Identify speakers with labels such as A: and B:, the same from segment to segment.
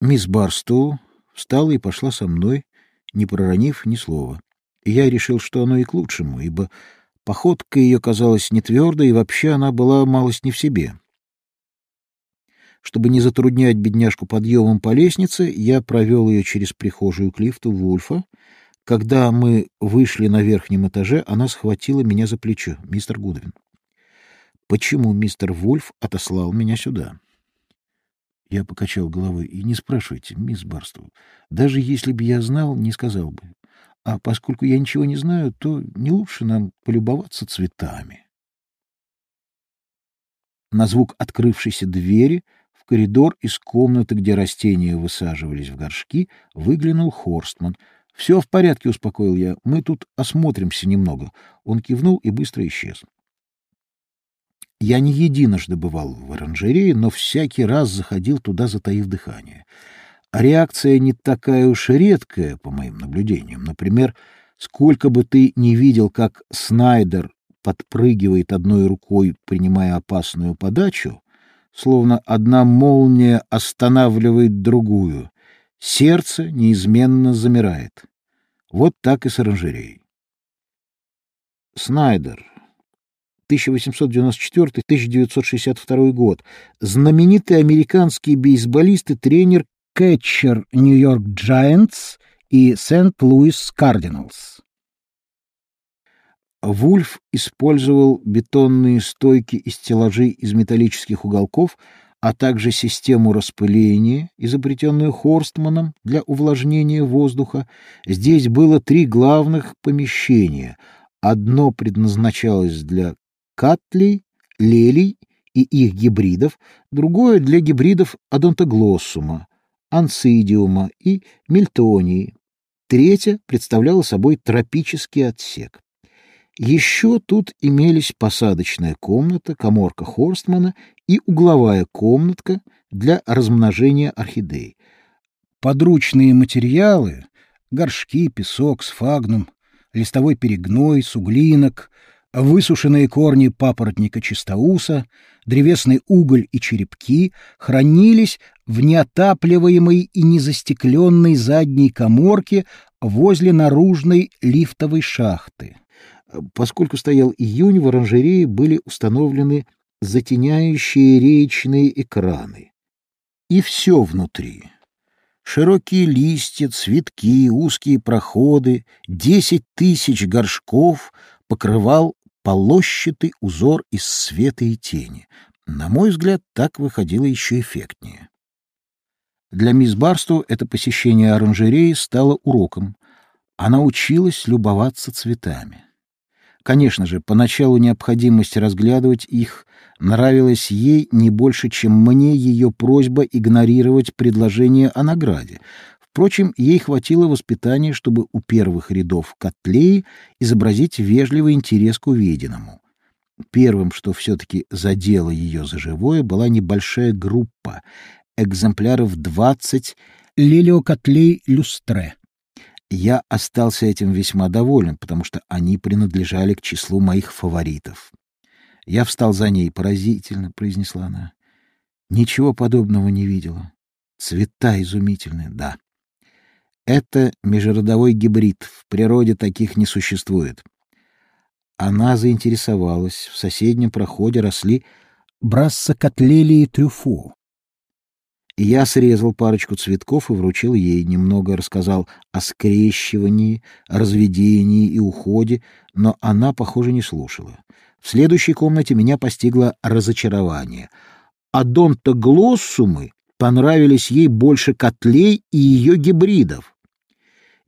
A: Мисс Барстоу встала и пошла со мной, не проронив ни слова. я решил, что оно и к лучшему, ибо походка ее казалась не твердой, и вообще она была малость не в себе. Чтобы не затруднять бедняжку подъемом по лестнице, я провел ее через прихожую к лифту Вульфа. Когда мы вышли на верхнем этаже, она схватила меня за плечо. «Мистер Гудвин, почему мистер Вульф отослал меня сюда?» Я покачал головой. И не спрашивайте, мисс Барстоу. Даже если бы я знал, не сказал бы. А поскольку я ничего не знаю, то не лучше нам полюбоваться цветами. На звук открывшейся двери в коридор из комнаты, где растения высаживались в горшки, выглянул Хорстман. — Все в порядке, — успокоил я. — Мы тут осмотримся немного. Он кивнул и быстро исчез. Я не единожды бывал в оранжерее, но всякий раз заходил туда, затаив дыхание. А реакция не такая уж и редкая, по моим наблюдениям. Например, сколько бы ты ни видел, как Снайдер подпрыгивает одной рукой, принимая опасную подачу, словно одна молния останавливает другую, сердце неизменно замирает. Вот так и с оранжереей. Снайдер, 1894-1962 год, знаменитый американский бейсболист и тренер кетчер Нью-Йорк Giants и Сент-Луис Кардиналс. Вульф использовал бетонные стойки и стеллажи из металлических уголков, а также систему распыления, изобретенную Хорстманом для увлажнения воздуха. Здесь было три главных помещения. Одно предназначалось для катлей, лелий и их гибридов, другое для гибридов одонтоглоссума, ансидиума и мельтонии. Третье представляло собой тропический отсек. Еще тут имелись посадочная комната, коморка Хорстмана и угловая комнатка для размножения орхидей. Подручные материалы — горшки, песок, сфагнум, листовой перегной, суглинок, высушенные корни папоротника чистоуса, древесный уголь и черепки хранились в неотапливаемой и незастекленной задней коморке возле наружной лифтовой шахты. Поскольку стоял июнь, в оранжерее были установлены затеняющие речные экраны. И все внутри. Широкие листья, цветки, узкие проходы, десять тысяч горшков покрывал полощатый узор из света и тени. На мой взгляд, так выходило еще эффектнее. Для мисс Барсту это посещение оранжереи стало уроком. Она училась любоваться цветами. Конечно же, поначалу необходимость разглядывать их нравилась ей не больше, чем мне ее просьба игнорировать предложение о награде. Впрочем, ей хватило воспитания, чтобы у первых рядов котлеи изобразить вежливый интерес к увиденному. Первым, что все-таки задело ее за живое, была небольшая группа, экземпляров двадцать лилиокотлей люстре. Я остался этим весьма доволен, потому что они принадлежали к числу моих фаворитов. Я встал за ней. «Поразительно», — произнесла она. «Ничего подобного не видела. Цвета изумительные, да. Это межродовой гибрид. В природе таких не существует. Она заинтересовалась. В соседнем проходе росли брассокотлелии трюфо. Я срезал парочку цветков и вручил ей, немного рассказал о скрещивании, разведении и уходе, но она, похоже, не слушала. В следующей комнате меня постигло разочарование. Адонтоглоссумы понравились ей больше котлей и ее гибридов.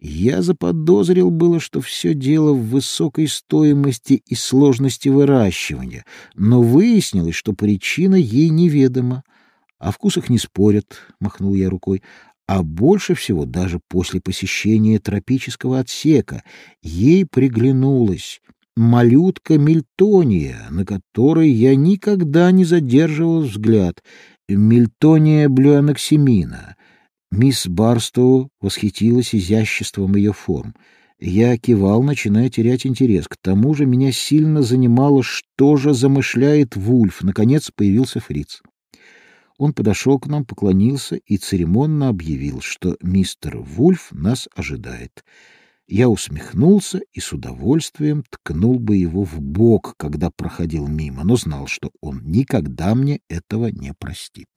A: Я заподозрил было, что все дело в высокой стоимости и сложности выращивания, но выяснилось, что причина ей неведома. О вкусах не спорят, — махнул я рукой, а больше всего даже после посещения тропического отсека ей приглянулась малютка Мильтония, на которой я никогда не задерживал взгляд, Мильтония блюаноксимина — Мисс Барстоу восхитилась изяществом ее форм. Я кивал, начиная терять интерес. К тому же меня сильно занимало, что же замышляет Вульф. Наконец появился Фриц. Он подошел к нам, поклонился и церемонно объявил, что мистер Вульф нас ожидает. Я усмехнулся и с удовольствием ткнул бы его в бок, когда проходил мимо, но знал, что он никогда мне этого не простит.